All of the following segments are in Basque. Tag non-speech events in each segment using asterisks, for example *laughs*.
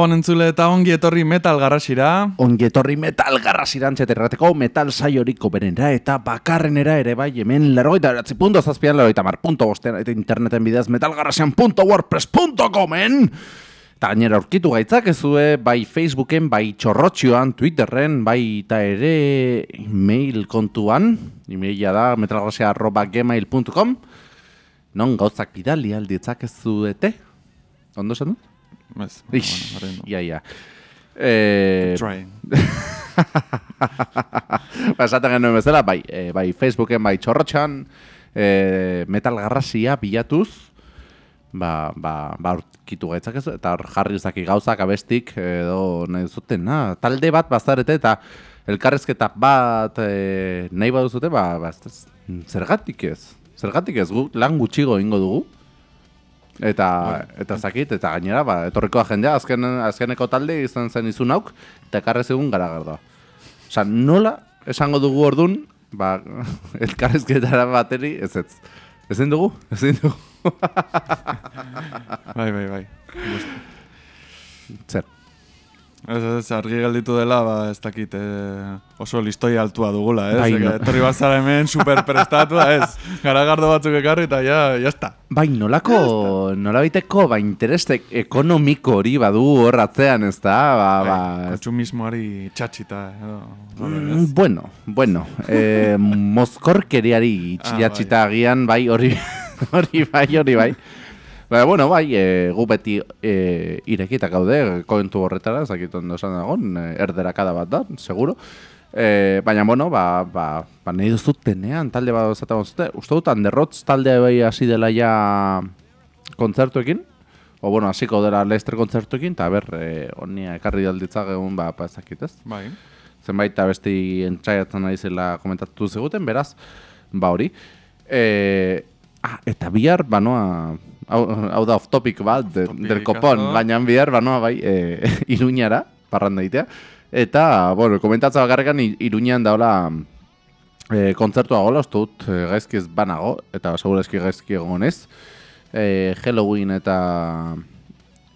Gabon entzule eta ongi etorri metal garrasira. Ongi etorri metal garrasiran txeterrateko metal saioriko berenera eta bakarrenera ere bai hemen lerroita eratzi punto zazpian lerroita mar punto bostean eta interneten bidez metalgarrasian.wordpress.comen Eta gainera aurkitu gaitzak ezue bai Facebooken, bai txorrotxioan, Twitterren, bai eta ere mail kontuan, emaila da metalgarrasia.gmail.com Non gauzak bidali alditzak ez zuete? Ondo esan dut? Ez, Ix, bueno, bueno, ia, ia. Eh, Trying. *laughs* ba, esaten genuen bezala, bai, e, bai Facebooken, bai txorrotxan, e, metal garrasia bilatuz, ba, ba, ba aurkitu gaitzak ez, eta hor jarri zaki gauzak abestik, edo nahi zuten, na, talde bat bazarete, eta elkarrezketa bat e, nahi baduzute, ba, ba zergatik ez, zergatik ez, gu, lan gutxigo ingo dugu, Eta, eta zakit, eta gainera, ba, etorrikoa jendea, azken, azkeneko talde izan zen izun hauk, eta ekarrez egun gara garda. Osa, nola esango dugu ordun, ba, *laughs* elkarrezketara bateri, ez ez. Ezin dugu? Ezin dugu? *laughs* Bai, bai, bai. Zer. Ez, ez, argi gelditu dela, ba, ez dakit, eh, oso listoi altua dugula, ez? Bai, Eka, no. Etorri bazara hemen super prestatua, ez? Garagardo batzuk ekarri eta ja, ya está. Bai, nolako, nolabiteko, ba, interestek ekonomiko hori badu hor atzean, ez da? Ba, ba, ez- Kontsumismoari txatxita, edo. Mm, bueno, bueno, eh, *laughs* mozkorkeriari txilatxita agian, bai, hori, *laughs* hori bai, hori bai. Baina, bueno, bai, e, gu beti e, irekita gaude, kontu horretara, ez dakit ondo esan dagoen, e, erderakada bat da, seguro. E, baina, bueno, ba, ba, ba nahi duzutenean, talde bat zaten zute, uste dut, Underrotz talde bai hasi dela ja kontzertuekin, o bueno, hasiko dela Leicester kontzertuekin, eta ber, e, honia ekarri dalditzak egun, ba, ba ez Bai. zenbait abesti entzaiatzen ari zela komentatu ziguten, beraz, ba hori. E, ah, eta bihar, banoa, hau, hau da off topic bat, de, Off-topic, del kopon, baina bihar, banoa bai, e, *laughs* iruñara, parranda egitea. Eta, bueno, komentatza bakarrekan iruñan daola e, kontzertua gola, uste dut e, gaizki ez banago, eta segurazki gaizki egonez. E, Halloween eta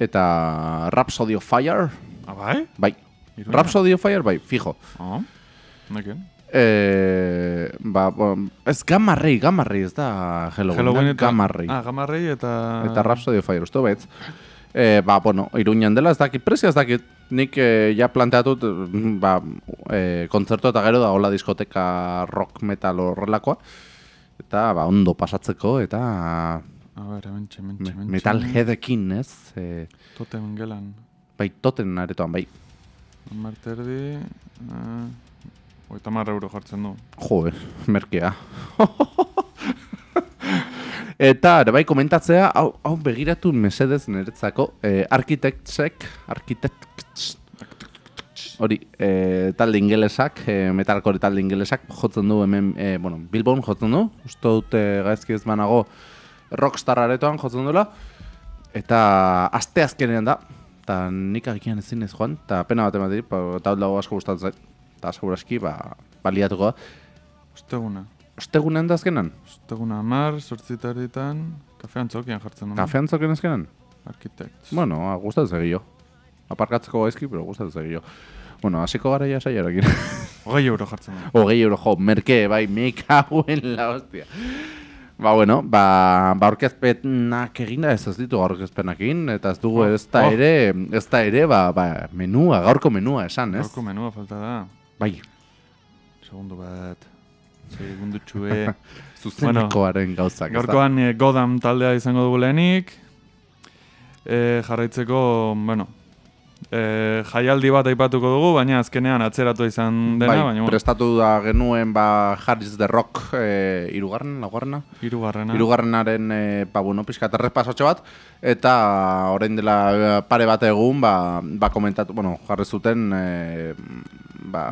eta Rhapsody of Fire, Ah, bai? bai. Rhapsody of Fire, bai, fijo. Oh, Eh, ba, bon, ez gamarrei, gamarrei, ez da Halloween, Halloween da eta... gamarrei. Ah, gamarrei eta... Eta Rhapsody of Fire, uste betz. Eh, ba, bueno, iruñan dela, ez dakit, prezia ez dakit, nik eh, ja planteatut, ba, eh, kontzertu eta gero da hola diskoteka rock metal horrelakoa. Eta, ba, ondo pasatzeko, eta A ber, hementxe, hementxe, me, hementxe. metalheadekin, ez? Eh, Totem gelan. bai, toten aretoan, bai. Marterdi... Uh, Oita marra euro jartzen du. Jo, merkea. *laughs* Eta, ere bai, komentatzea, hau, hau begiratu mesedez niretzako, eh, arkitektsek, arkitekts, hori, eh, talde ingelesak, eh, metalcore talde ingelesak, jotzen du hemen, eh, bueno, Bilbon jotzen du, uste dut eh, gaizki ez banago rockstar aretoan jotzen duela, eta aste azkenean da, eta nik agian ezin ez joan, eta pena bat ematerik, pa- eta hau asko gustatzen zait, eta seguraski, ba, baliatuko da. Osteguna. Ostegunean da azkenan? Osteguna amar, sortzitaritan, kafe antzokian jartzen du. Kafe antzoken azkenan? Architects. Bueno, ah, gustatzen zegio. Aparkatzeko gaizki, pero gustatzen zegio. Bueno, hasiko gara ja saiarekin. *laughs* Hogei euro jartzen. Hogei euro jo, merke, bai, me cago en la hostia. Ba, bueno, ba, ba aurkezpenak eginda ez ez ditu aurkezpenak egin, eta ez dugu Oh, ez da oh. ere, ez da ere, ba, ba, menua, gaurko menua esan, ez? Gaurko menua falta da. Bai, Segundu bat. Segundu txue. *laughs* zuzenikoaren gauzak? Gaurkoan eh, Godam taldea izango dugu lehenik. E, jarraitzeko, bueno, e, jaialdi bat aipatuko dugu, baina azkenean atzeratu izan dena, bai, baina prestatu da genuen, ba, Harris the Rock, e, irugarren, laugarrena? hirugarrena. Hirugarrenaren e, ba bueno, pizkat errepasatxo bat eta orain dela eh, pare bat egun ba, ba komentatu, bueno, jarri zuten e, ba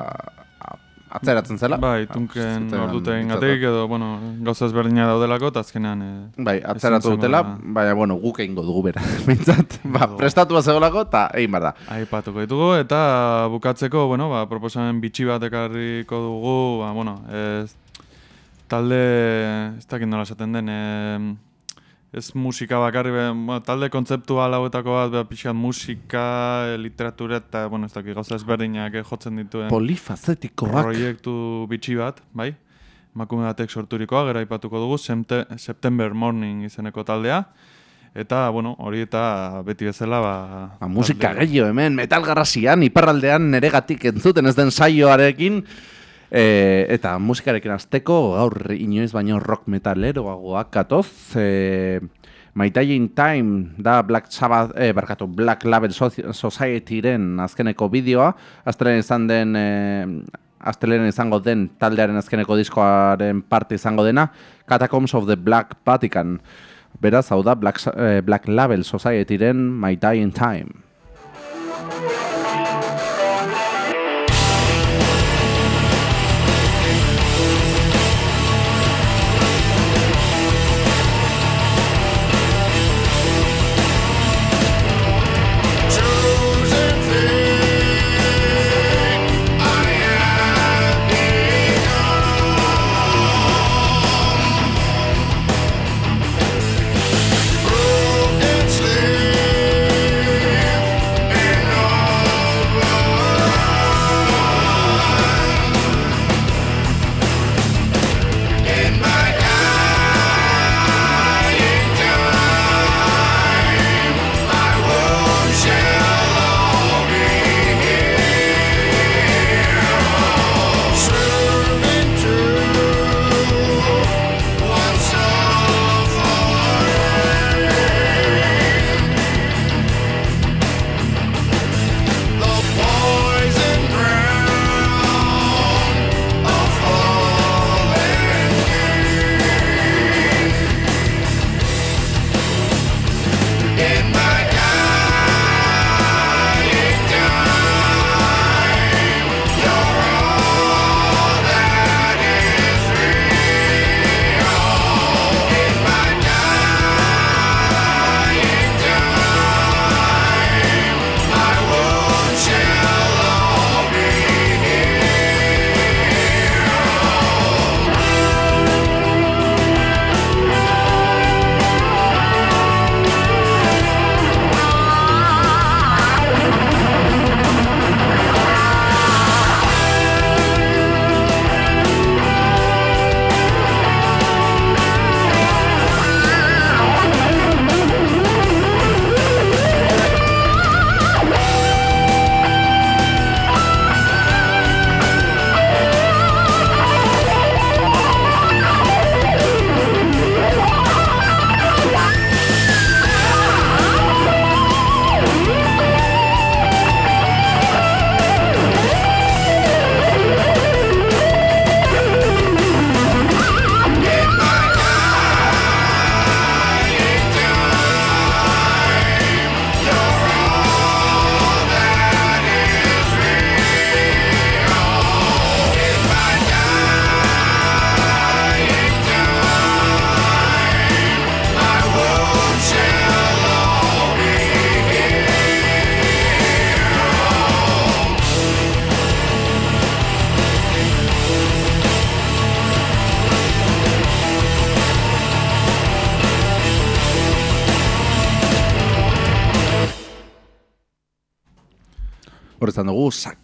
atzeratzen zela. Bai, tunken orduten gatik edo, bueno, gauza ezberdina daudelako, eta azkenean... E, Bai, atzeratu dutela, ba. baina bueno, guk egingo dugu bera. *laughs* Bintzat, ba, Edo- prestatu zegoelako eta egin behar da. Aipatuko ditugu eta bukatzeko, bueno, ba, proposamen bitxi bat ekarriko dugu, ba, bueno, ez, talde, ez dakit nola esaten den, e, ez musika bakarri, talde kontzeptual hauetako bat, be, pixat musika, eh, literatura eta, bueno, ez dakik gauza ezberdinak eh, jotzen dituen Polifazetikoak. proiektu bitxi bat, bai? Emakume batek sorturikoa, gero aipatuko dugu, Semte- September Morning izeneko taldea. Eta, bueno, hori eta beti bezala, ba... Ba, musika gehiago hemen, metal garrasian, iparraldean neregatik entzuten ez den saioarekin. E, eta musikarekin azteko, gaur inoiz baino rock metaleroagoak katoz. E, My Dying Time da Black Sabbath, e, barkatu, Black Label Soci- Society-ren azkeneko bideoa. Aztelen izan den, e, Aztelen izango den taldearen azkeneko diskoaren parte izango dena, Catacombs of the Black Vatican. Beraz, hau da Black, eh, Black Label Society-ren My Dying Time.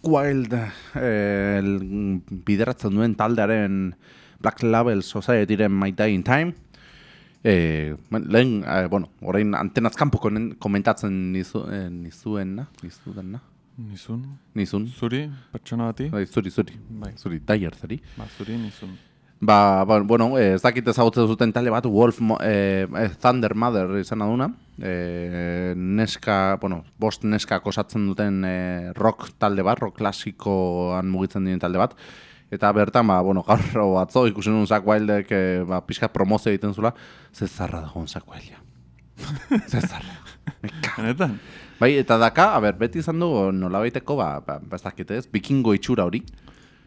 Wild eh, el- bideratzen duen taldearen Black Label Society-ren My Dying Time. Eh, lehen, eh, bueno, orain antenazkanpo komentatzen nizu, eh, nizuena, nizuena, Nizun? nizun, Zuri, pertsona bati? bai, zuri, zuri, Bai. zuri, daier zari. Ba, zuri, nizun. Ba, ba, bueno, eh, ez dakit ezagutzen zuten talde bat, Wolf, eh, Thunder Mother izan aduna. Eh, neska, bueno, bost neska osatzen duten eh, rock talde bat, rock klasikoan mugitzen diren talde bat. Eta bertan, ba, bueno, gaur *laughs* atzo ikusen nuen Zack Wildek eh, ba, pixka promozio egiten zula, ze zarra dagoen Zack Wildia. ze *laughs* zarra. Me cago. Benetan? Bai, eta daka, a ber, beti izan du nolabaiteko, ba, ba, ba ez dakit ez, bikingo itxura hori.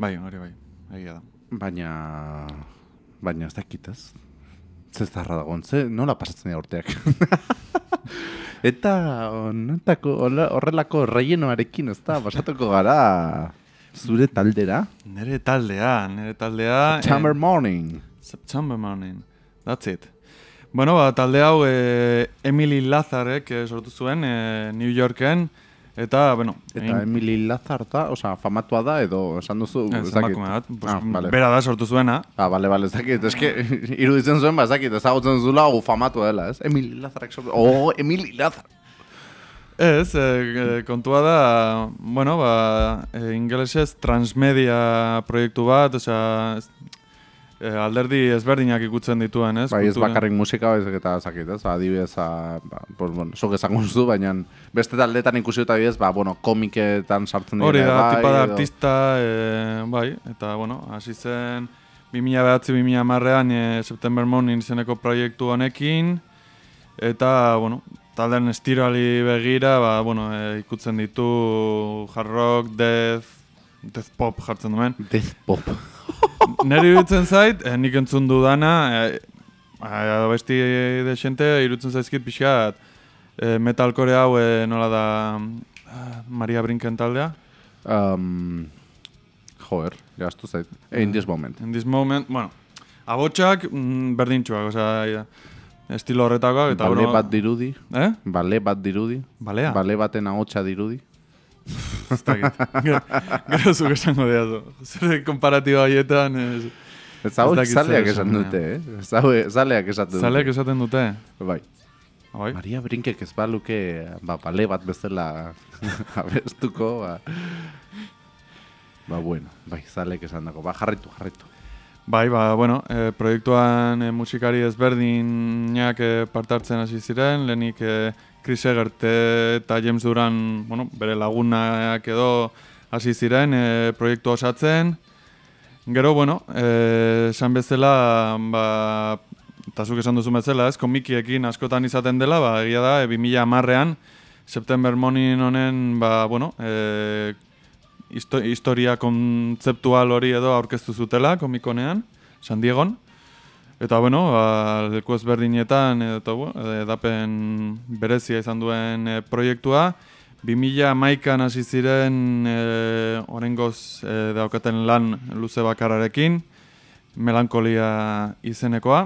Bai, hori bai, egia da. Baina... Baina ez dakit ez. Ze zarra dagoen, ze nola pasatzen dira urteak. *laughs* Eta onetako, hola- horrelako rellenoarekin ez da, pasatuko gara zure taldera. Nere taldea, nere taldea... Summer eh, Morning. September morning. That's it. Bueno, ba, talde hau e, Emily Lazarek eh, sortu zuen e, New Yorken, eta, bueno, Eta Emily Lazarta, osea, famatua da edo esan duzu, Ez, ez emakume bat, pues, Ah, vale. bera da sortu zuena. Ah, bale, bale, ez dakit, eske, *laughs* iruditzen zuen, ba, ez dakit, ezagutzen zula, hau famatua dela, ez? Emily Lazarek sortu, oh, Emily Lazar. Ez, e, e, kontua da, bueno, ba, e, ingelesez transmedia proiektu bat, ez- e, alderdi ezberdinak ikutzen dituen, ez? Bai, ez kultura. bakarrik musika, ez eta zakit, ez? Adibidez, a, ba, pues, bueno, zuk esango duzu, baina beste taldetan ikusi dut adibidez, ba, bueno, komiketan sartzen Hori dira, da, bai, tipa da artista, e, bai, eta, bueno, hasi zen 2009-2010 marrean e, September Morning izeneko proiektu honekin, eta, bueno, taldean estirali begira, ba, bueno, e, ikutzen ditu hard rock, death, death pop jartzen duen. Death pop. Neri iruditzen zait, eh, nik entzun dudana, eh, eh, besti desente, iruditzen zaizkit pixkat, eh, metalcore hau eh, nola da eh, Maria Brinken taldea. Um, joder, gaztu zait. In this moment. In this moment, bueno, abotxak mm, berdintxuak, osea, estilo horretakoak, eta Bale bueno, bat dirudi, Eh? bale bat dirudi, Balea? bale baten ahotsa dirudi. Ez dakit. Gero zuk esango diazu. Zure komparatiba haietan, ez... Ez hau zer zaleak esan, dute, eh? Ez hau zaleak esaten dute. Zaleak esaten dute. Bai. Bai. Maria Brinkek ez baluke, ba, bale bat bezala *laughs* abestuko, ba... Ba, bueno, bai, zaleak esan dago. Ba, jarritu, jarritu. Bai, ba, bueno, e, proiektuan e, musikari ezberdinak e, parte hartzen hasi ziren, lehenik e, Chris Egert eta James Duran, bueno, bere lagunak edo hasi ziren e, proiektu osatzen. Gero, bueno, e, esan bezala, ba, eta zuk esan duzu bezala, ez, komikiekin askotan izaten dela, ba, egia da, e, 2000 amarrean, September Morning honen, ba, bueno, e, histo historia kontzeptual hori edo aurkeztu zutela komikonean, San Diegon. Eta bueno, ba, leku ezberdinetan eta bueno, edapen berezia izan duen e, proiektua. 2000 maikan hasi ziren e, orengoz e, daukaten lan luze bakarrarekin, melankolia izenekoa.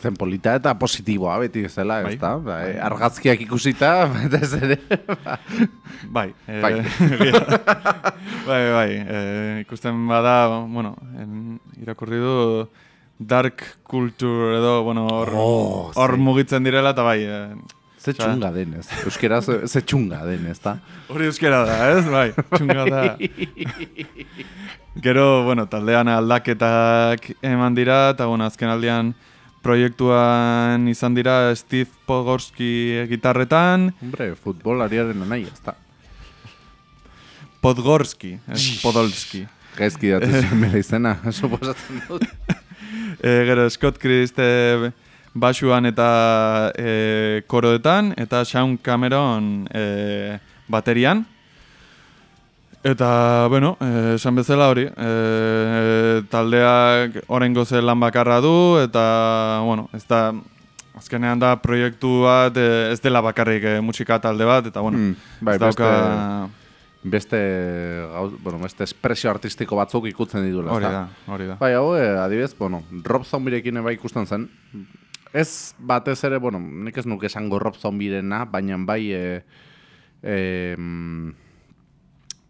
Zen polita eta positiboa beti bezala, Bai. ez da? Ba, eh, argazkiak ikusita, *laughs* eta ez ere. ba, Bai, e, *laughs* Bai. bai, bai, e, ikusten bada, bueno, en, irakurri du dark culture edo, bueno, hor Oh, mugitzen direla, eta bai, e, Ze txunga den, ez? Euskeraz, ze txunga den, ez da? hori euskera da, ez? Bai, txunga da. *laughs* Gero, bueno, taldean aldaketak eman dira, eta bueno, azken aldean proiektuan izan dira Steve Podgorski gitarretan, Hombre, futbolariaren nahi, ez da? Podgorski, ez Podolski. Gaizki datu *laughs* zuen bere izena, *laughs* suposatzen dut. E, gero Scott Christ e, basuan eta e, koroetan, eta Sean Cameron e, baterian. Eta, bueno, esan bezala hori, e, taldeak orengo ze lan bakarra du, eta, bueno, ez da, azkenean da proiektu bat, e, ez dela bakarrik e, musika talde bat, eta, bueno, Mm, bai, ez dauka... Beste, gauz, bueno, beste espresio artistiko batzuk ikutzen ditula, Hori da, hori da. Bai, hau, eh, adibidez, bueno, Rob Zombirekin bai ikusten zen. Ez batez ere, bueno, nik ez nuke esango Rob Zombirena, baina bai e, e,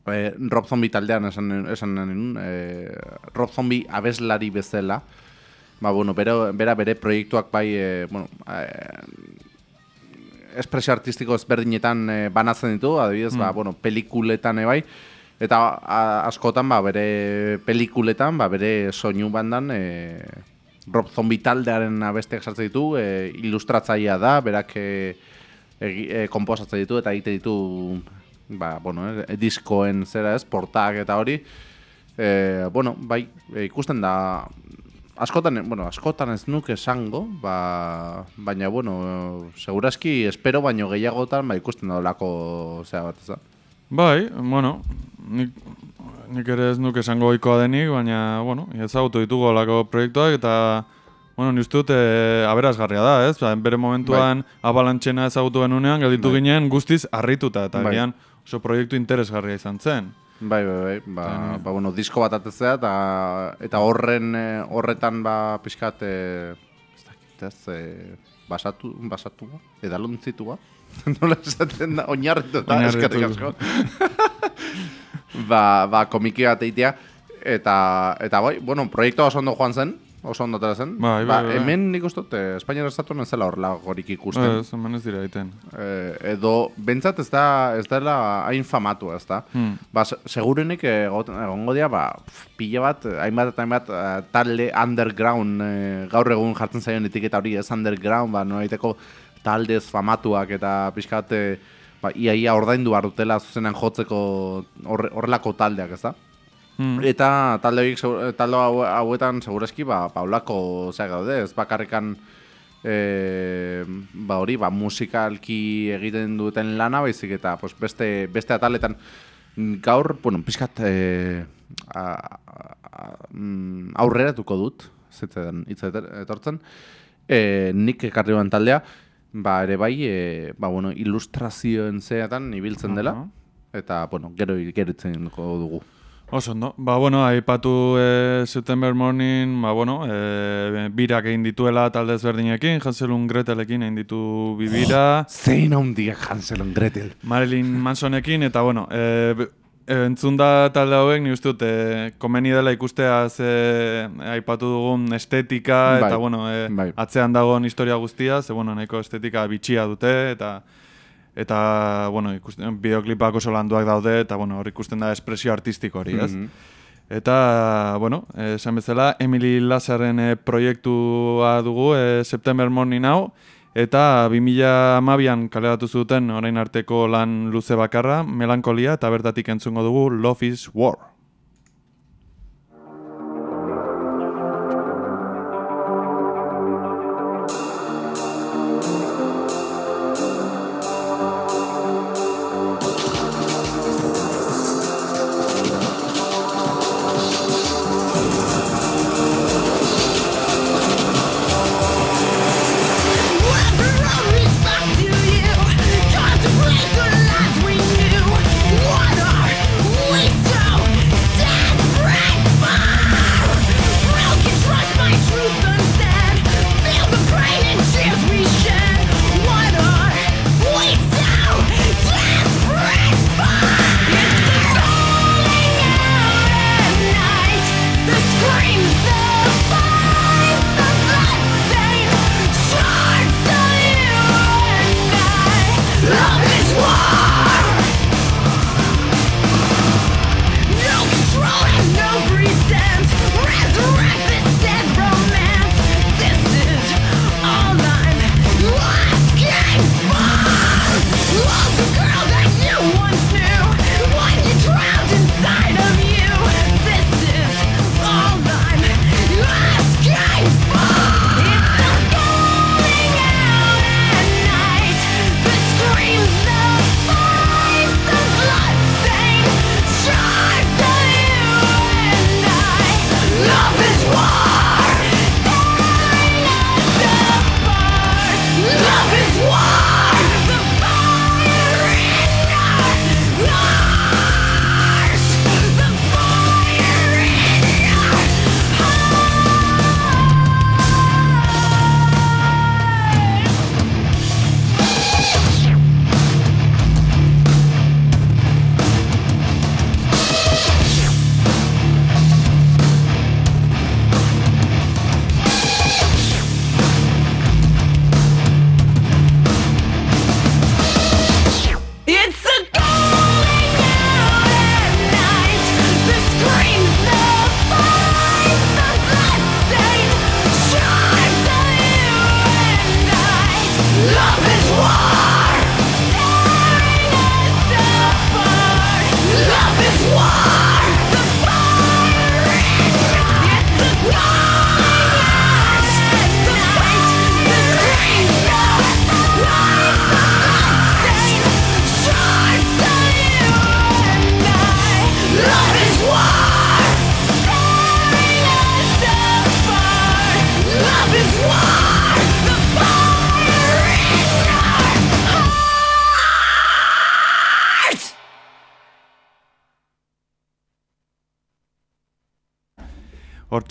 e, Rob Zombie taldean esan, esan nahi nun, e, Rob Zombie abeslari bezala, ba, bueno, bera, bera bere proiektuak bai, e, bueno, e, espresio artistiko ezberdinetan e, banatzen ditu, adibidez, ba, bueno, pelikuletan e, bai, eta a, askotan ba, bere pelikuletan, ba, bere soinu bandan, e, Rob Zombie taldearen abesteak sartzen ditu, e, ilustratzailea da, berak e, egi- e, komposatzen ditu eta egite ditu ba, bueno, e, diskoen zera ez, portak eta hori. E, bueno, bai, e, ikusten da askotan, bueno, askotan ez nuke esango, ba, baina, bueno, seguraski espero baino gehiagotan, ba, ikusten da olako, zera bat, ez da. Bai, bueno, nik, nik ere ez nuke esango ohikoa denik, baina, bueno, ezagutu ditugu olako proiektuak, eta, bueno, ni uste dut e, aberasgarria da, ez? Ba, bere momentuan abalantxena ezagutu genunean, gelditu Bai. ginen guztiz harrituta, eta Bai. gian oso proiektu interesgarria izan zen. Bai, bai, bai, ba, Eta- ba, bueno, disko bat atetzea, eta, eta horren, eh, horretan, ba, pixkat, e, ez dakit, ez, e, basatu, basatua, edalontzitua, *laughs* nola esaten da, Oinarritu. eskerrik asko. *laughs* ba, ba, komiki bat eitea, eta, eta bai, bueno, proiektua oso ondo joan zen, oso ondo atera zen. Bai, bai, ba, bai. hemen nik uste dut, eh, Espainiar estatu hemen zela horrela gorik ikusten. Ez, hemen ez dira egiten. Eh, edo, bentsat ez da, ez dela hain famatu, ez da. Hmm. Ba, se- segurenik egot- egongo dira, ba, pila bat, hainbat eta hainbat eh, talde underground, eh, gaur egun jartzen zaion etiketa hori, ez underground, ba, noraiteko taldez famatuak eta pixka bat, eh, ba, ia ia ordaindu behar dutela zuzenan jotzeko horre- horrelako taldeak, ez da? Hmm. Eta talde horiek, talde hau- hauetan segurazki, ba, paulako zea gaude, ez bakarrikan e, ba hori, ba, musikalki egiten duten lana, baizik eta pues, beste, beste ataletan mm, gaur, bueno, pixkat e, a, a, mm, aurreratuko dut, zitzen hitz etortzen, e, nik ekarri taldea, ba, ere bai, e, ba, bueno, ilustrazioen zeatan ibiltzen dela, Aha. eta, bueno, gero, gero dugu. Oso ondo. Ba, bueno, aipatu e, September Morning, ba, bueno, e, birak egin dituela talde ezberdinekin, Hanselun Gretelekin egin ditu bibira, Zein handiak Hansel and Gretel. Marilyn Mansonekin, eta, bueno, e, entzun da talde hauek, ni uste dut, e, komeni dela ikustea ze aipatu dugun estetika, Bai, eta, bueno, e, bai. atzean dagoen historia guztia, ze, bueno, nahiko estetika bitxia dute, eta, eta, bueno, ikusten, bideoklipak oso landuak daude, eta, bueno, hor ikusten da espresio artistiko hori, ez? Mhm. Eta, bueno, esan bezala, Emily Lazaren eh, proiektua dugu eh, September Morning hau, eta 2012an kaleratu zuten orain arteko lan luze bakarra, melankolia, eta bertatik entzungo dugu Love is War.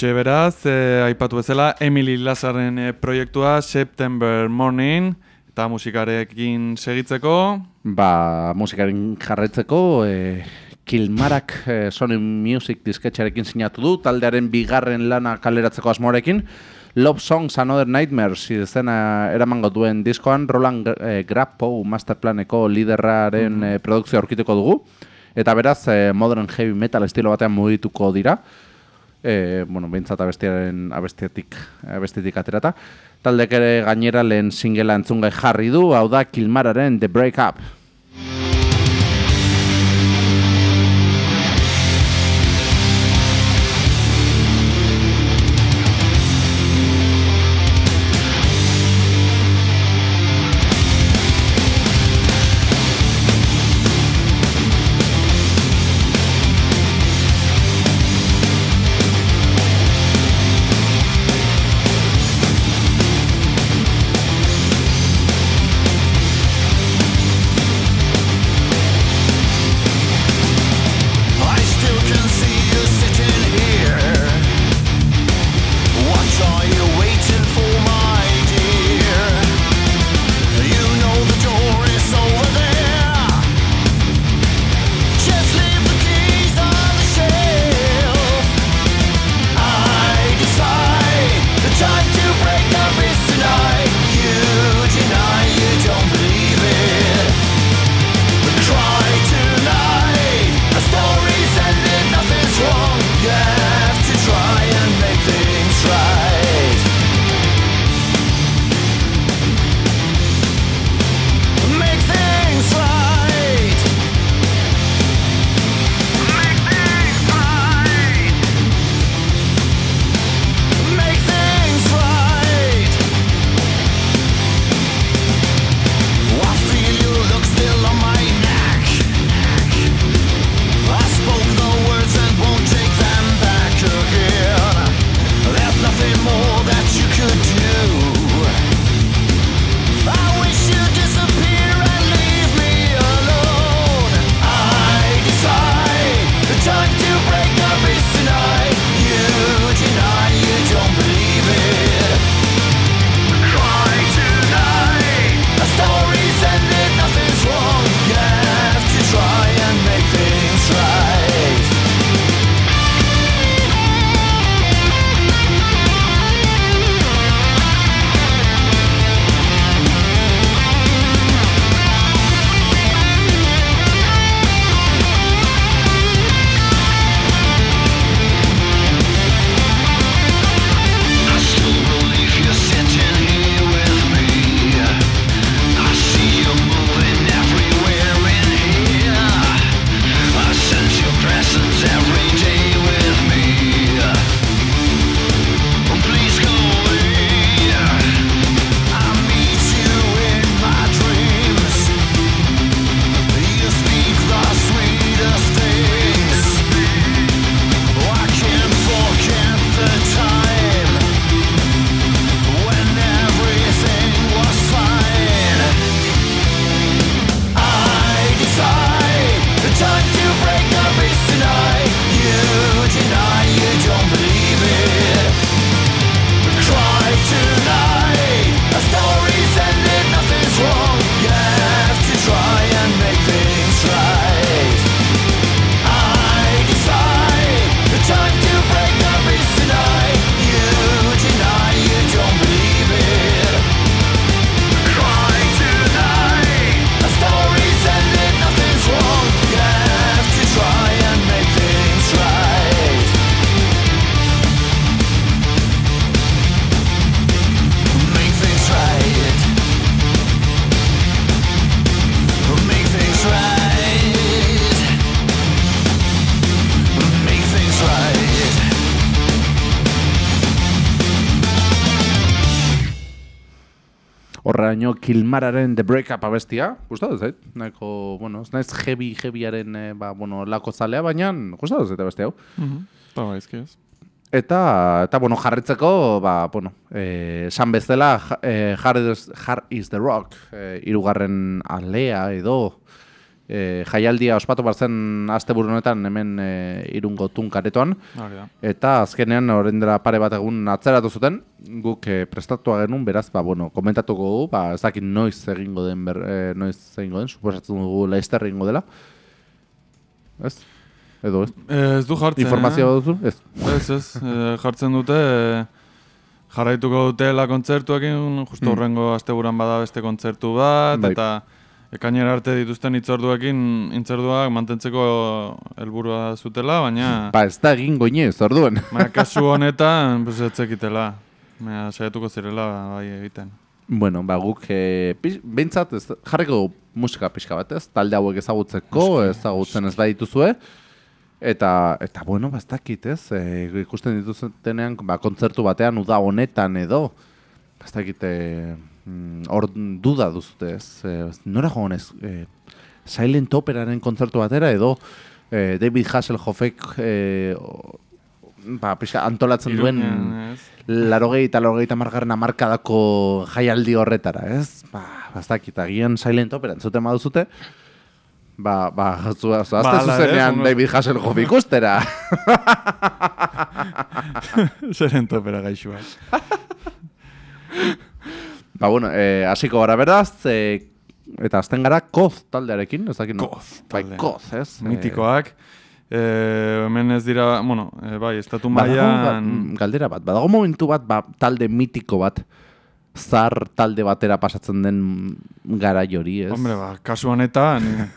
Hortxe beraz, e, aipatu bezala, Emily Lazarren e, proiektua September Morning, eta musikarekin segitzeko, Ba, musikaren jarraitzeko, e, Kilmarak e, Sony Music disketxarekin sinatu du, taldearen bigarren lana kaleratzeko asmoarekin, Love Songs Another Nightmares izena eramango duen diskoan, Roland e, Grappo masterplaneko liderraren e, produkzio aurkituko dugu, eta beraz, e, modern heavy metal estilo batean mugituko dira, e, bueno, behintzat abestiaren abestetik, abestetik aterata. Taldek ere gainera lehen singela entzungai jarri du, hau da Kilmararen The Breakup. I Horraino Kilmararen The Breakup abestia, gustatu zait? Nahiko, bueno, ez naiz heavy heavyaren eh, ba, bueno, lako zalea, baina gustatu zait abesti hau. Ba, gaizki ez. Eta, eta bueno, jarritzeko, ba, bueno, eh, esan bezala, ja- eh, Hard, is, Hard is the Rock, eh, irugarren alea edo, e, jaialdia ospatu barzen asteburu honetan hemen e, irungo tunkaretoan. Eta azkenean orain dela pare bat egun atzeratu zuten, guk e, prestatua genuen, beraz, ba, bueno, komentatuko dugu, ba, ez dakit noiz egingo den, ber, e, noiz egingo den, suposatzen dugu Leicester egingo dela. Ez? Edo ez? Eh, Ez du jartzen, Informazioa duzu? Ez. Ez, ez, eh, jartzen dute, eh, jarraituko dutela kontzertuekin, justo Mm. horrengo asteburan bada beste kontzertu bat, Bai. eta ekainera arte dituzten hitzorduekin, hitzorduak mantentzeko helburua zutela, baina, *laughs* Ba, ez da egin goinez, orduen. *laughs* baina kasu honetan, pues, ez zekitela, baina saiatuko zirela bai egiten. Bueno, ba, guk e, pix, behintzat ez, jarriko musika pixka bat, ez? Talde hauek ezagutzeko, ezagutzen ez badituzue. Eta, eta bueno, ba, ez dakit, ez? E, ikusten dituzenean, ba, kontzertu batean, uda honetan edo, ba, ez dakit, e, mm, hor duda duzute, ez? E, nora joan ez? E, Silent Operaren kontzertu batera edo e, David Hasselhoffek e, o- ba, pixka, antolatzen duen Iruñan, ez? larogei eta larogei eta margarren amarkadako jaialdi horretara, ez? Ba, bastakit, agian Silent Opera entzuten baduzute, ba, ba, zu, zu, Ba, zuzenean uno- David Hasselhoff ikustera. *laughs* Zeren topera gaixua. *laughs* ba, bueno, eh, hasiko gara beraz, eh, eta azten gara Koz taldearekin, ez dakit, no? Koz Bai. Koz, ez? Mitikoak. Eh, hemen ez dira, bueno, eh, bai, estatu Eh, ba, mailan... galdera bat, badago momentu bat, ba, talde mitiko bat, zar talde batera pasatzen den gara hori, ez? Hombre, ba, kasu honetan, eh,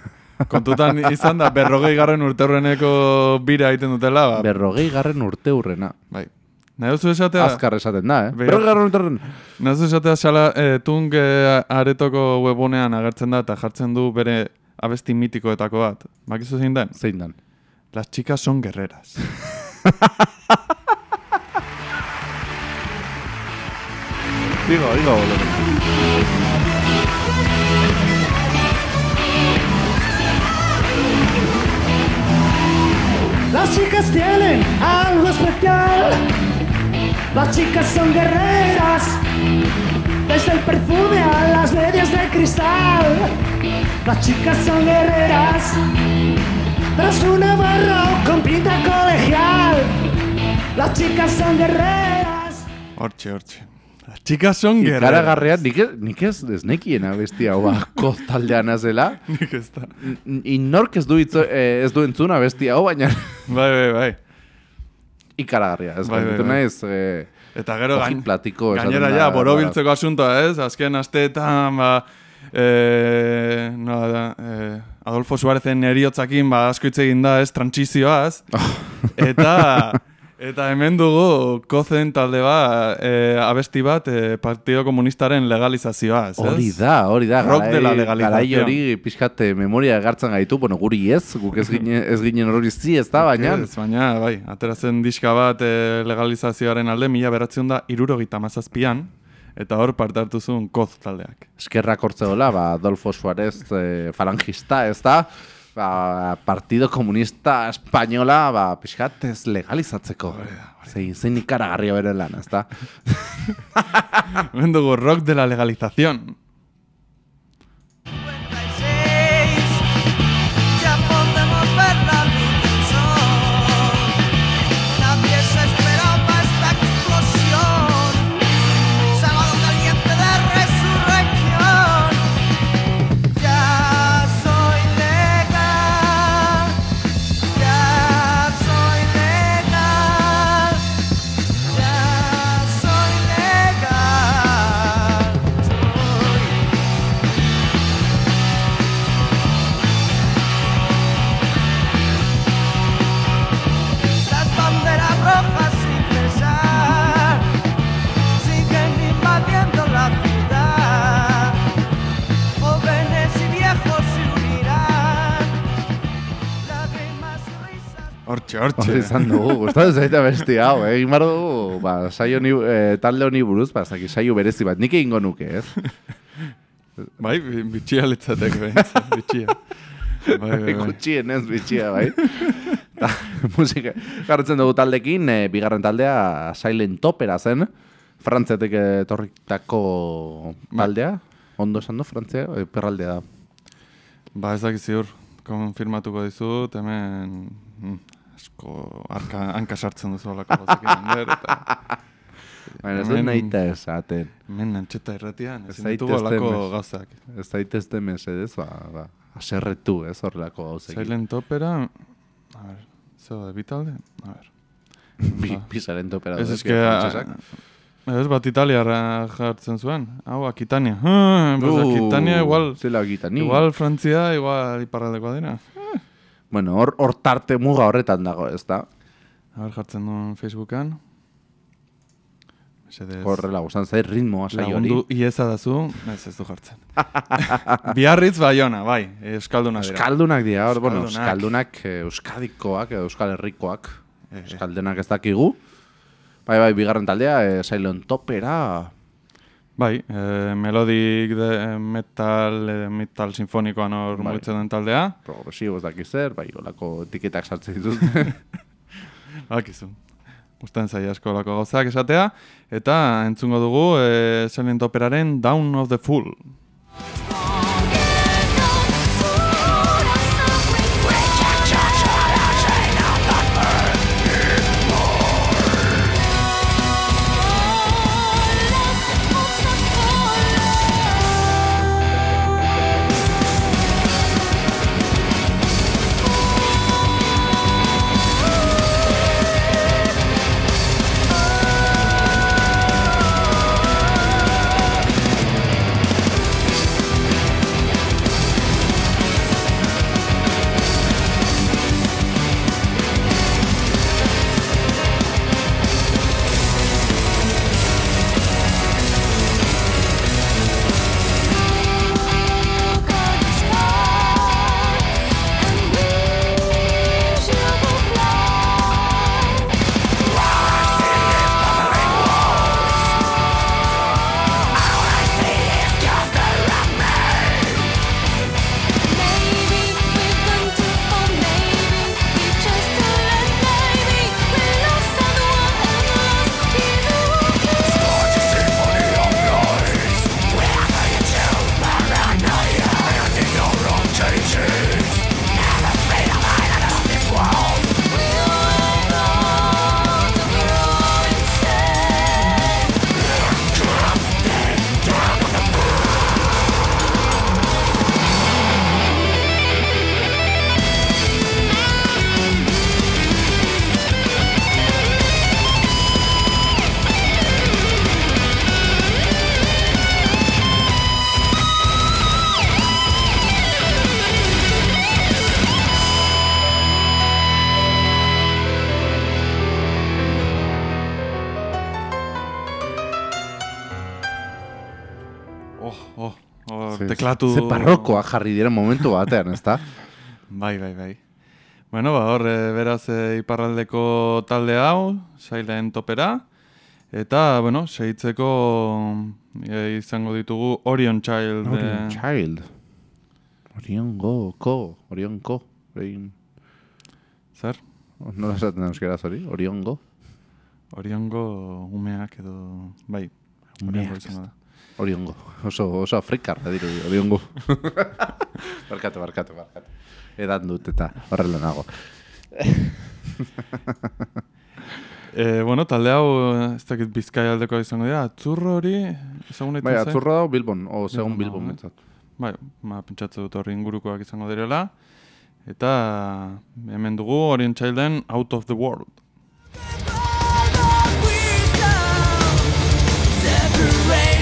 *laughs* kontutan izan da, berrogei garren urteurreneko bira egiten dutela, ba, Berrogei garren urte hurrena. bai. Nahi duzu esatea? Azkar esaten da, eh? Begira- Berrogei garren urte hurrena. Nahi duzu esatea xala, eh, tung eh, aretoko webunean agertzen da eta jartzen du bere abesti mitikoetako bat. Bakizu zein den? Zein dan? Las chicas son guerreras. *laughs* Digo, digo, boludo. Las chicas tienen algo especial. Las chicas son guerreras. Desde el perfume a las medias de cristal. Las chicas son guerreras. Tras una barra con pinta colegial. Las chicas son guerreras. Hortxe, hortxe. Las chicas son guerreras. Ikaragarrean, nik, ez- nik ez ez nekien abesti hau *laughs* koz taldean azela. Nik ez da. Inork ez du, itzo, eh, ez du entzun abesti hau, baina Bai, bai, bai. Ikaragarria. Ez Bai, bai, bai, bai. naiz, eh, Eta gero Ojin platiko gainera ja, borobiltzeko asuntoa, ez? Azken asteetan, ba, e, nola da, e, Adolfo Suarezen eriotzakin, ba, asko hitz egin da, ez, trantsizioaz. eta, *laughs* eta hemen dugu, kozen talde ba, e, abesti bat, e, Partido Komunistaren legalizazioaz, ez? Hori da, hori da. Rock de la garai- legalización. Garai hori pixkat memoria egartzen gaitu, bueno, guri ez, guk ez ginen, ez ginen hori zi ez da, baina... Ez, baina, bai, ateratzen diska bat e, legalizazioaren alde, mila beratzen da, irurogeita mazazpian, eta hor parte hartu zuen koz taldeak. eskerrak hortzeola, ba, Adolfo Suarez eh, falangista, ez da? Ba, Partido Komunista Espainola, ba, pixkat ez legalizatzeko. Zein, zein ikaragarria bere lan, ez da? *laughs* Hemen dugu rock de la legalización. Hortxe, Hori izan dugu, gustatu zaita besti hau, eh? egin dugu, ba, saio ni, eh, talde honi buruz, ba, zaki, saio berezi bat, nik egingo nuke, ez? Bai, bi- bitxia behintzat, bitxia. *laughs* Bai, bai, bai. Gutxien ez bitxia, bai. Ta, musika, garritzen dugu taldekin, eh, bigarren taldea Silent Opera zen, frantzetek etorritako taldea, ondo esan du, frantzea, eh, perraldea da. Ba, ez dakit ziur. konfirmatuko dizut, hemen mm, asko arka, hanka sartzen duzu. Ander, eta Baina ez Hemen- nahi esaten. hemen antxeta irratian, Ez ditugu mes. gauzak. Ez daitezte mesedez, ba, ba, aserretu, ez horrelako gauzekin. Silent Opera, a ver, zer da, bitalde? A ver. Bi, Ba. bizaren topera. Ez frantsesak. ez bat italiarra jartzen zuen. Hau, Akitania. Hmm, pues Uh, Akitania igual, Zela Akitania. igual Frantzia, igual iparraldekoa dira. Bueno, hor, hor tarte muga horretan dago, ez da? Ver, jartzen duen Facebookan. Mesedez. Horrela, gustan zait ritmoa sai hori. Lagundu ieza dazu, ez ez du jartzen. *laughs* Biarritz Baiona, bai, euskalduna dira. Euskaldunak dira, hor, bueno, Euskaldunak. euskaldunak, eh, euskadikoak, edo euskal herrikoak, Eh, euskaldenak ez dakigu. Bai, bai, bigarren taldea, eh, Silent Opera, Bai, eh, melodik de, metal, eh, metal sinfonikoan hor Bai. mugitzen den taldea. progresibo ez dakiz zer, bai, olako etiketak sartzen dituzte. *laughs* Bakizu. Gusten zaila asko olako gauzak esatea. Eta entzungo dugu eh, Silent Operaren Down of the Fool. Teklatu... Ze parrokoa jarri dira momentu batean, ez da? *laughs* Bai, bai, bai. Bueno, ba, hor, eh, beraz, eh, iparraldeko talde hau, Silent Opera, eta, bueno, segitzeko eh, izango ditugu Orion Child. Orion Child. Orion Go, Ko, Orion Ko. Orion... Zer? Nola esaten euskeraz hori? Orion Go? Oriongo umeak edo... Bai, Umeak. izango da. Orion Go. Oso, oso afrikar, diru, Orion Go. *laughs* barkatu, barkatu, barkatu. Edan dut eta horrela nago. *laughs* E, bueno, talde hau, eh, ez dakit bizkai aldeko izango dira, atzurro hori, ezagun Bai, atzurra dago Bilbon, o segun Bilbon Bilbon dago, eh? Bai, ma, pentsatze dut horri ingurukoak izango direla. Eta hemen dugu Orient Childen Out of the World. Separated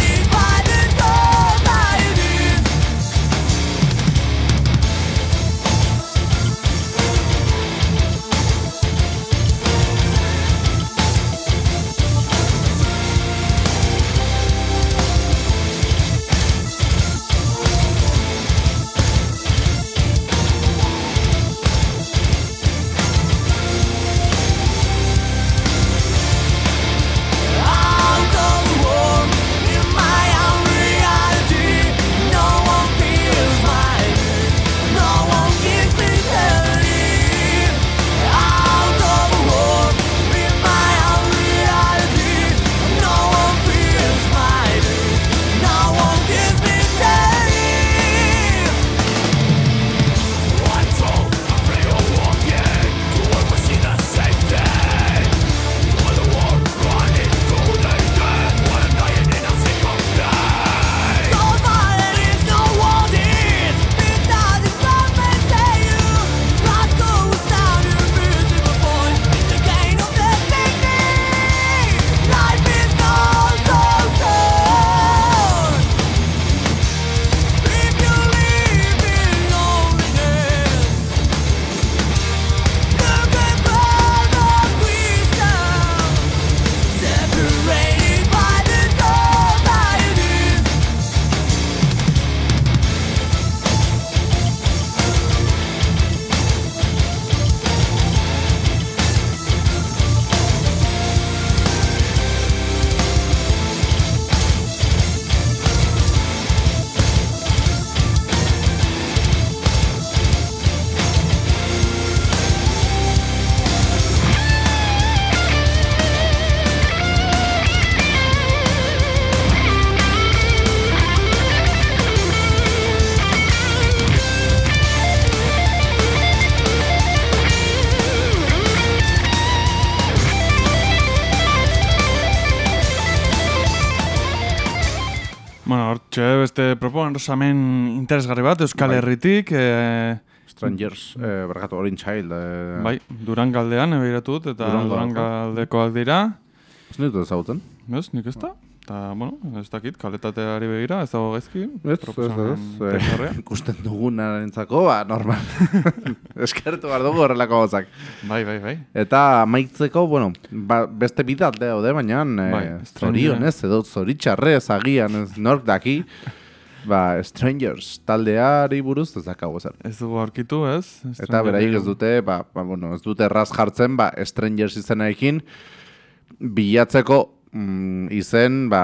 proposamen interesgarri bat, Euskal Bai. Herritik, e, Strangers, eh, bergatu, Orange Child. Eh, bai, Durangaldean ebiratu dut, eta Durangaldekoak dira. Ez nitu ezagutzen? Ez, nik ez da. Eta, bueno, ez dakit, kalitateari begira, ez dago gaizki. Ez, ez, ez. *laughs* ikusten dugunarentzako, ba, normal. *laughs* Eskertu behar dugu horrelako gozak. Bai, bai, bai. Eta amaitzeko, bueno, ba, beste bidat daude, baina Bai, eh, Stranger. zorionez edo zoritxarrez agian ez nork daki, *laughs* ba, Strangers taldeari buruz ez dakago zer. Ez dugu aurkitu, ez? Eta beraiek ez dute, ba, ba, bueno, ez dute erraz jartzen, ba, Strangers izenarekin bilatzeko mm, izen, ba,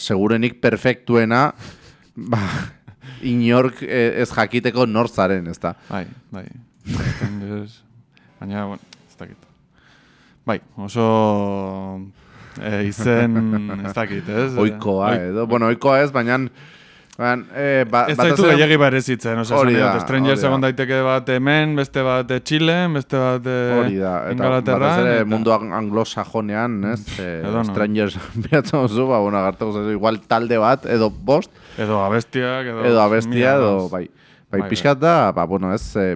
segurenik perfektuena, ba, inork eh, ez jakiteko nor zaren, ez da. Bai, bai. Strangers. Baina, bueno, ez dakit. Bai, oso e, izen, ez dakit, ez? Oikoa Oi- edo, bueno, oikoa ez, baina... baina, eh, ba, Ez zaitu ere- gehiagi berezitzen, osea, Hori da, Strangers egon daiteke bat hemen, beste bat eh, Chilen, beste bat eh, Hori da, eta Ingalaterran. batez ere eta- mundu ang- anglosajonean, ez? Edo no. Strangers *laughs* bilatzen duzu, ba, bueno, agartuko zaizu, igual talde bat, edo bost, Edo abestiak, edo... edo abestia, edo, bai. Bai, Bai, pixkat da, ba, bueno, ez, eh,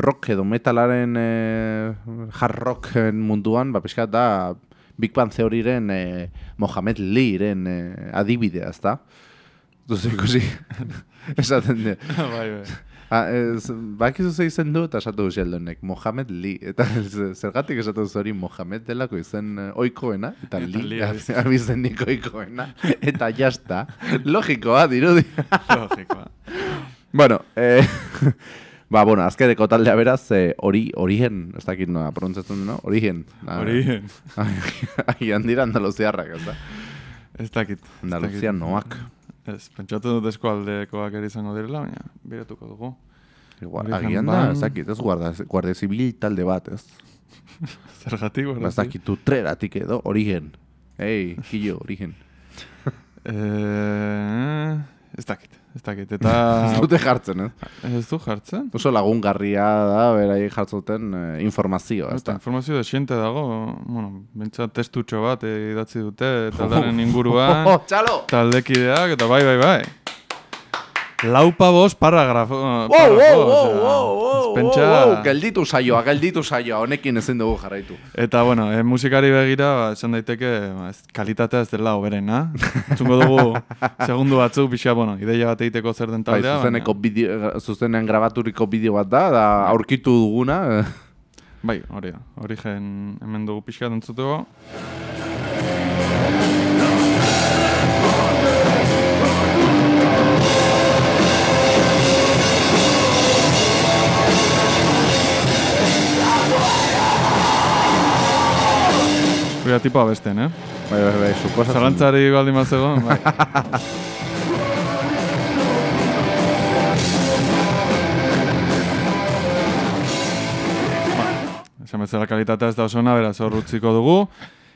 rock edo metalaren eh, hard rocken munduan, ba, pixkat da, Big Bang Theoryren eh, Mohamed Leeren eh, adibidea, ez da? Duzu ikusi, *laughs* esaten de. *laughs* bai, bai. Ah, ez, bakizu ze izen du eta esatu Sheldonek, Mohamed Lee. Eta *laughs* zergatik esatu zu hori Mohamed delako izen eh, oikoena, eta Eta Lee Lee abizen. abizenik oikoena. Eta jasta. Logikoa, dirudi. Logikoa. bueno, eh, ba, bueno, azkereko taldea beraz, eh, hori, origen, ez dakit noa, pronuntzatzen dena, origen. Ah, Hori, Agian dira andaluziarrak, ez da? ez dakit. Andaluzia noak. Ez, pentsatu dut eskualdekoak ere izango direla, baina biratuko dugu. Igual, agian da, ez dakit, ez guarda, guardia zibil talde bat, ez? *laughs* Zergatik, Ba, ez dakit, utreratik edo, origen. Ei, killo, origen. *laughs* Eh, ez dakit, ez dakit. *laughs* Eta Ez dute jartzen, eh? ez du jartzen? Oso lagungarria da, beraiek jartzen eh, informazioa, ez da? informazio desiente dago, bueno, bentsat testutxo bat eh, idatzi dute taldearen *laughs* inguruan, Oh, txalo! taldekideak, eta bai, bai, bai. Laupa bost paragrafo. Wow, wow, wow, wow, wow, Pentsa... wow, gelditu saioa, gelditu saioa, honekin ezin dugu jarraitu. Eta, bueno, eh, musikari begira, ba, esan daiteke, ba, kalitatea ez dela hoberena. Entzungo dugu, *laughs* segundu batzuk, pixa, bueno, ideia bat egiteko zer den Bai, taldea. zuzeneko bideo, zuzenean grabaturiko bideo bat da, da aurkitu duguna. eh, Bai, hori da. Origen hemen dugu pixka entzuteko. Hori tipo abesten, eh? Bai, bai, bai, suposatzen. Zalantzari baldin bat zegoen, *laughs* bai. Esan bezala kalitatea ez da oso ona, beraz hor utziko dugu.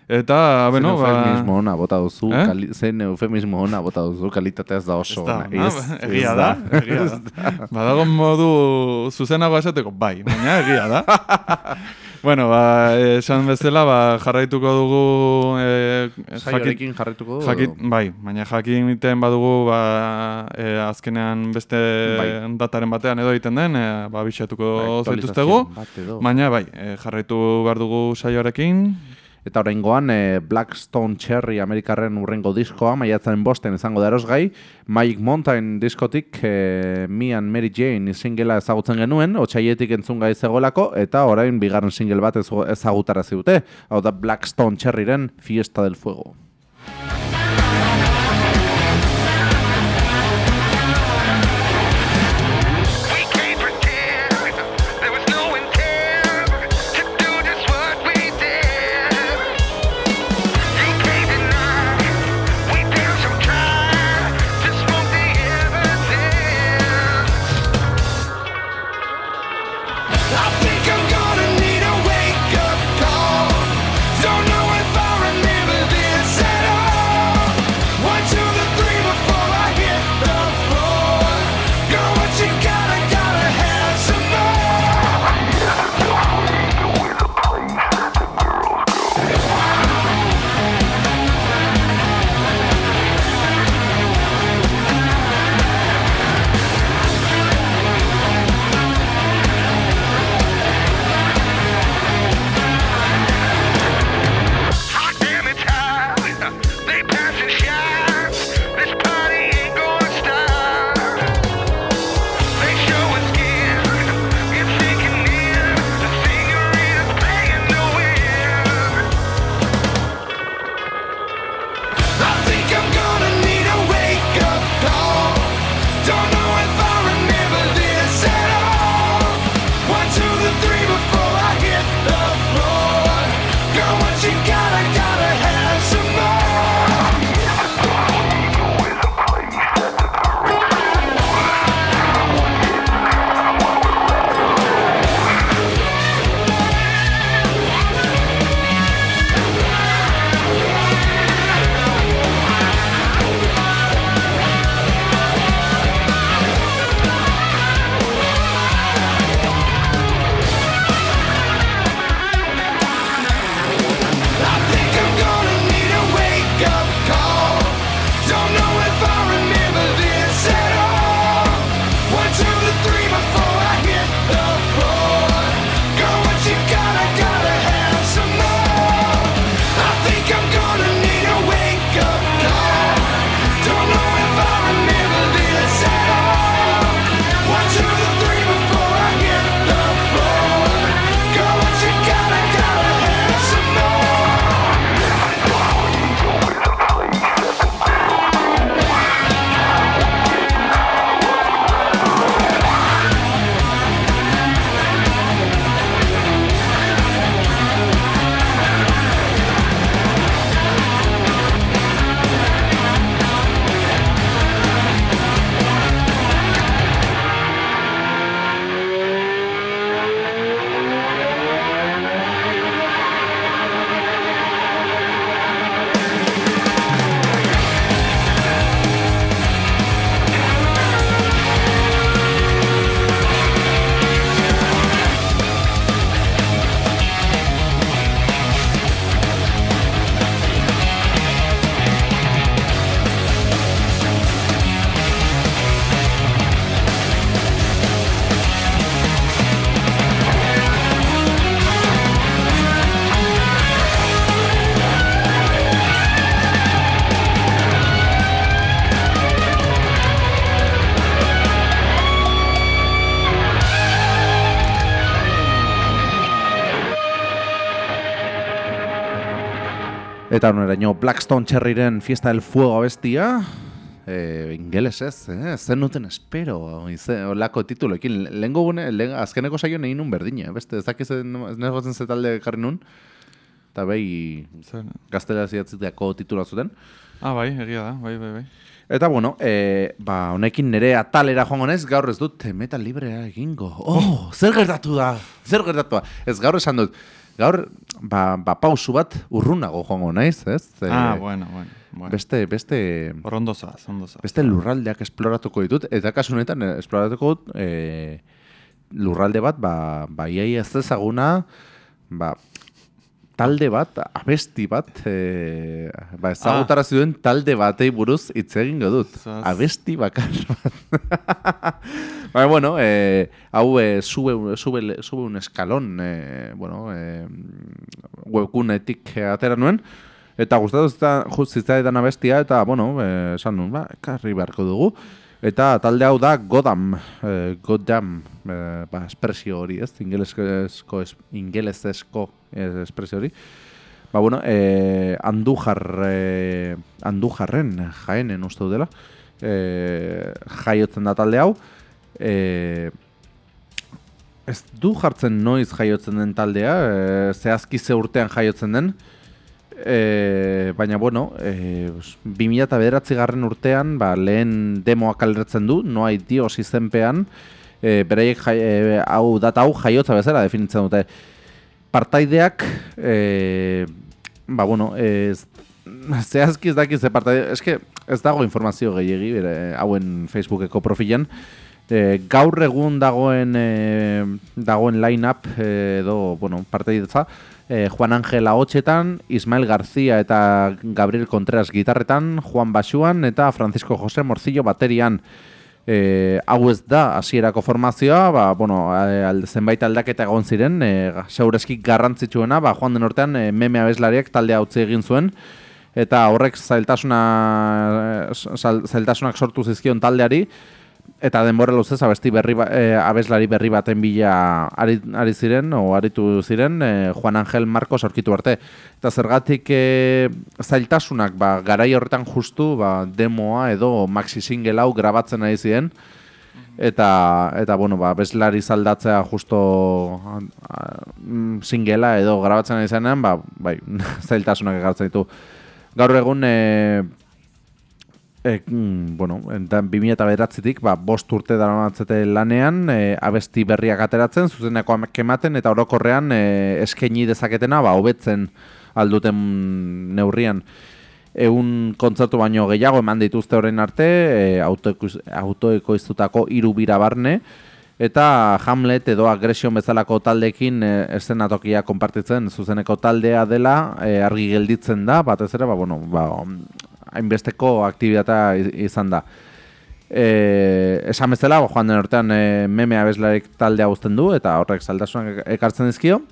Eta, bueno, Zen eufemismo ba... ona bota duzu, Eh? kali, zen eufemismo ona bota duzu, kalitatea ez da oso Ez da, ona. ona, egia da, egia da. *laughs* Badago modu zuzenago esateko, bai, baina egia da. *laughs* bueno, ba, esan bezala, ba, jarraituko dugu... Jakit- Saioarekin jarrituko dugu. Jakit, bai, baina jakin egiten badugu ba, e, azkenean beste Bai. dataren batean edo egiten den, e, ba, bixatuko Bai, zaituztegu. Baina bai, e, jarraitu behar dugu saioarekin. Eta oraingoan eh, Blackstone Cherry Amerikarren urrengo diskoa, maiatzaren bosten izango da erosgai, Magic Mountain diskotik eh, Me and Mary Jane singela ezagutzen genuen, otxaietik entzun gai zegoelako, eta orain bigarren single bat ez- ezagutarazi dute, hau da Blackstone Cherryren Fiesta del Fuego. Eta honeraino Blackstone Cherryren Fiesta del Fuego abestia, e, ingeles ez, eh? zen nuten espero, ize, olako tituloekin. Lehengo gune, lehen, azkeneko saio egin nun berdina, beste, ez dakiz ez negotzen ze talde jarri nun, eta behi Zer? gaztela zidatziteako titula zuten. Ah, bai, egia da, bai, bai, bai. Eta bueno, e, ba, honekin nire atalera joango nez, gaur ez dut metal librea egingo. Oh, zer gertatu da, zer gertatu da. Ez gaur esan dut, gaur, ba, ba pausu bat urrunago joango naiz, ez? E, Ah, bueno, bueno. bueno. Beste, beste, Hor ondo zaz, ondo zaz. beste lurraldeak esploratuko ditut, eta kasu honetan eh, esploratuko dut e, lurralde bat, ba, ba iaia ez ezaguna, ba, talde bat, abesti bat, e, ba, ezagutarazi duen talde batei buruz hitz egingo dut. Zaz. Abesti bakar bat. *laughs* Baina, bueno, e, hau e, sube, sube, sube un eskalon, e, bueno, e, webgunetik eh, atera nuen, eta gustatu zitzaidan abestia, eta, bueno, esan nuen, ba, ekarri beharko dugu. Eta talde hau da Godam, eh, Godam, eh, ba, espresio hori, ez? Ingelesezko, es, ingelesezko eh, espresio hori. Ba, bueno, eh, Andújar, eh, Andújarren jaenen uste dela. Eh, jaiotzen da talde hau. Eh, ez du jartzen noiz jaiotzen den taldea, eh, zehazki ze urtean jaiotzen den. E, baina, bueno, e, 2009 garren urtean, ba, lehen demoa kaleratzen du, noa dios izenpean, e, beraiek jai, e, hau data hau jaiotza bezala definitzen dute. Partaideak, e, ba, bueno, ez, zehazki ez dakiz partaide, eske ez dago informazio gehiegi, bere, hauen Facebookeko profilan, e, gaur egun dagoen e, dagoen line-up e, edo, bueno, partaidetza, e, Juan Ángel ahotsetan, Ismael García eta Gabriel Contreras gitarretan, Juan Basuan eta Francisco José Morcillo baterian. E, hau ez da hasierako formazioa, ba, bueno, e, al- zenbait aldaketa egon ziren, e, segureski garrantzitsuena, ba, joan den urtean e, meme abeslariak taldea utzi egin zuen, eta horrek zailtasuna, zail- zailtasunak sortu zizkion taldeari, eta denbora luzez abesti berri ba, e, abeslari berri baten bila ari, ari ziren, o aritu ziren, e, Juan Ángel Marcos aurkitu arte. Eta zergatik e, zailtasunak, ba, garai horretan justu, ba, demoa edo maxi single hau grabatzen ari ziren, eta, eta bueno, ba, abeslari zaldatzea justo a, mm, singela edo grabatzen ari zenean, ba, bai, *laughs* zailtasunak egartzen ditu. Gaur egun, e, E, mm, bueno, eta 2009tik ba, bost urte daramatzete lanean, e, abesti berriak ateratzen, zuzenekoak ematen, eta orokorrean e, eskaini dezaketena, ba, hobetzen alduten neurrian. Egun kontzertu baino gehiago eman dituzte orain arte, e, autoekoiz- autoekoiztutako hiru bira barne, eta Hamlet edo Aggression bezalako taldekin e, eszenatokia konpartitzen zuzeneko taldea dela e, argi gelditzen da, batez ere, ba, bueno, ba, hainbesteko aktibitatea izan da. E, esan bezala, ba, joan den urtean e, meme abeslarik taldea uzten du, eta horrek zaldasunak ekartzen dizkio.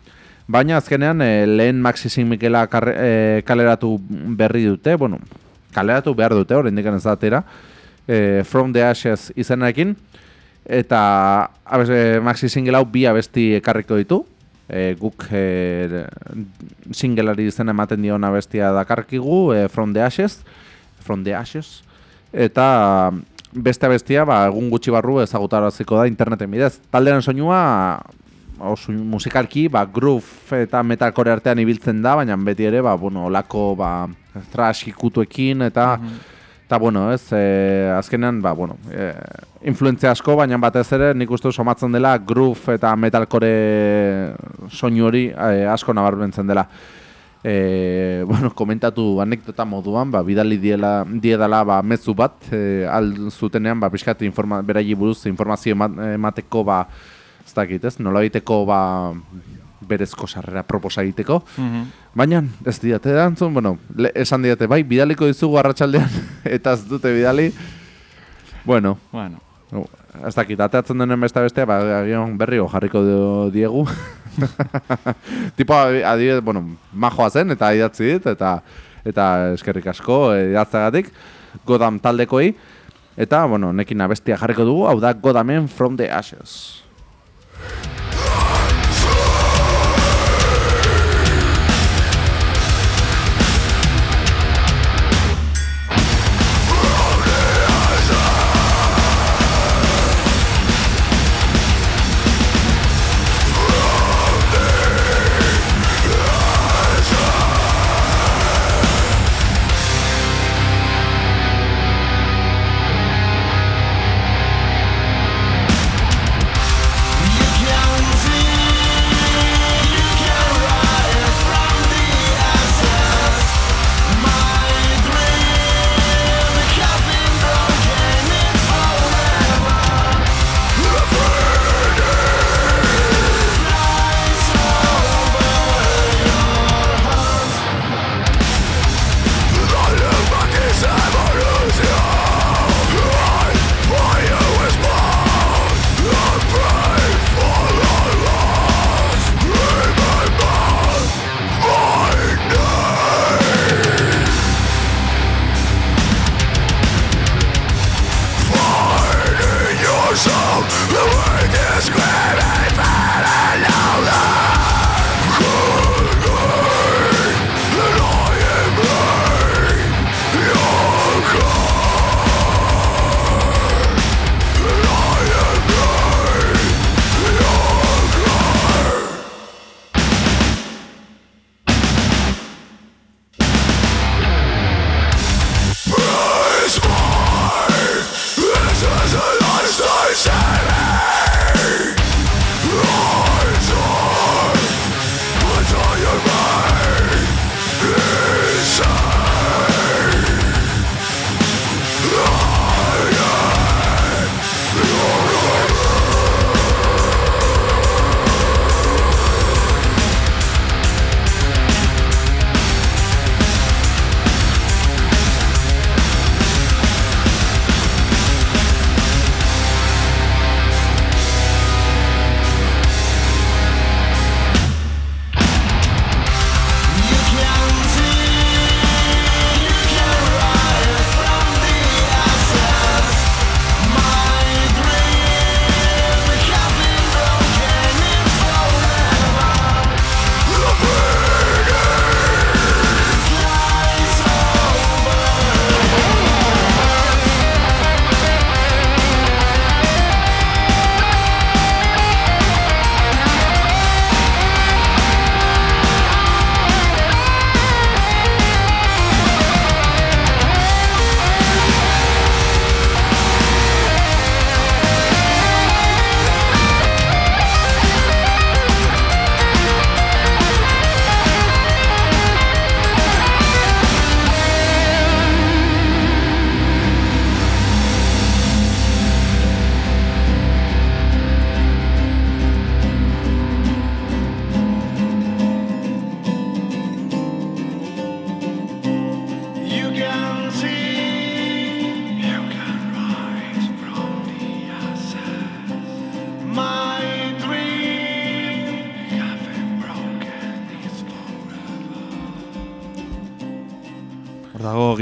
Baina azkenean e, lehen Maxi Mikela e, kaleratu berri dute, bueno, kaleratu behar dute, oraindik ez da atera, e, From the Ashes izenarekin, eta abes, e, Maxi Single hau bi abesti ekarriko ditu, e, guk e, singleari izena ematen dion abestia dakarkigu, e, From the Ashes, From the Ashes, eta beste abestia ba, egun gutxi barru ezagutaraziko da interneten bidez. Taldearen soinua oso musikalki ba, groove eta metalcore artean ibiltzen da, baina beti ere ba, bueno, olako ba, thrash ikutuekin eta Eta, bueno, ez, e, azkenean, ba, bueno, e, influentzia asko, baina batez ere nik uste somatzen dela groove eta metalcore soinu hori e, asko nabarmentzen dela. E, *laughs* bueno, komentatu anekdota moduan, ba, bidali diela, diedala ba, mezu bat, e, al zutenean, ba, pixkat informa, beraili buruz informazio ema- emateko, ba, ez dakit, ez, nola egiteko, ba, berezko sarrera proposa egiteko. Mhm. Baina, ez diate erantzun, bueno, le, esan diate, bai, bidaliko dizugu arratsaldean *laughs* eta ez dute bidali. Bueno, Bueno, no, ez dakit, ateatzen denen beste bestea, ba, berrio jarriko diegu. *laughs* *laughs* tipo, adibidez, bueno, majoa zen, eta idatzi dit, eta eta eskerrik asko eh, idatzagatik, Godam taldekoei. Eta, bueno, nekin abestia jarriko dugu, hau da Godamen from the Ashes.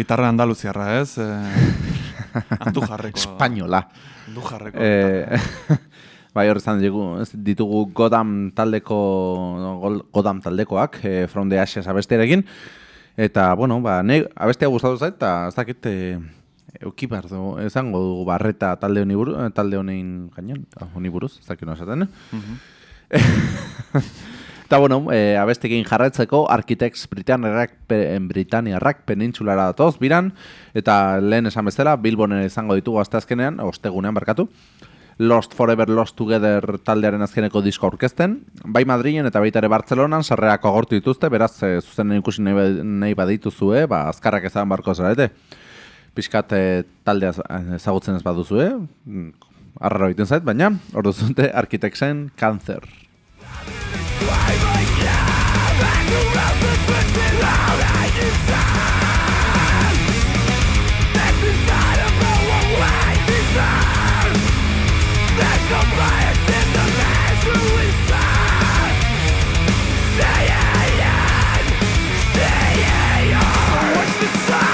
Gitarra andaluziarra, ez? Eh, *laughs* andu jarreko. Espainola. Andu jarreko. Eh, *laughs* bai, hor izan dugu, ez, ditugu Godam taldeko, Godam taldekoak, eh, From the Ashes abestearekin. Eta, bueno, ba, ne, abestea gustatu zait, eta ez dakit, eh, euki behar du, esango dugu barreta talde honi buru, eh, talde honein gainean, ah, honi buruz, ez dakit no esaten, eh? *laughs* Eta, bueno, e, abestekin jarraitzeko, Architects Britanniarrak, pe, Britanniarrak penintsulara datoz, biran, eta lehen esan bezala, Bilbonen izango ditugu asteazkenean, ostegunean barkatu, Lost Forever Lost Together taldearen azkeneko disko aurkezten, bai Madrilen eta baita ere Bartzelonan sarreak agortu dituzte, beraz e, zuzenen ikusi nahi, ba- badituzue, ba, azkarrak ezan barko zarete. Piskat e, taldea ez- ezagutzen ez baduzue, mm, arraro egiten zait, baina, hor duzute Architectsen Cancer. And it's what the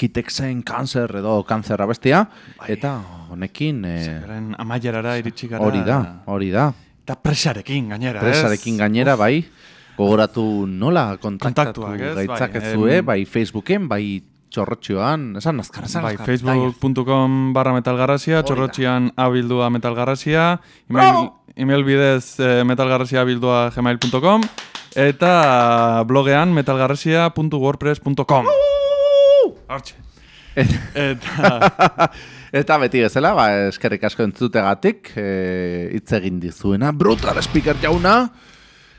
Architectsen Cancer edo Cancer abestia, eta honekin, eh, amaierara iritsi gara. hori da, hori da. Eta presarekin gainera, Presarekin gainera, bai, gogoratu nola kontaktatu ez, gaitzakezue, bai, bai, Facebooken, bai txorrotxoan, esan nazkar, esan Bai, facebook.com barra metalgarrazia, txorrotxian abildua metalgarrazia, email, email bidez eh, metalgarrazia abildua gmail.com, eta blogean metalgarrazia.wordpress.com. Hortxe. Eta, Eta beti bezala, ba, eskerrik asko entzutegatik, e, hitz egin dizuena, brutal speaker jauna,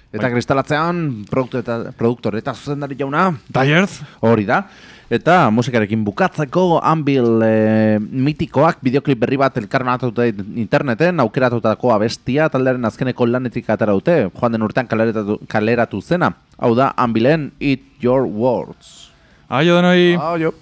eta Bai. kristalatzean, produktu eta, produktore eta zuzendari jauna, Dyerth, hori da. Eta musikarekin bukatzeko Anvil e, mitikoak bideoklip berri bat elkarbanatuta interneten aukeratutako abestia taldearen azkeneko lanetik atera dute, joan den urtean kaleratu, kaleratu zena. Hau da Anvilen Eat Your Words. Ayúdanos ahí. Adiós.